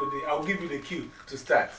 with the, I'll give you the cue to start.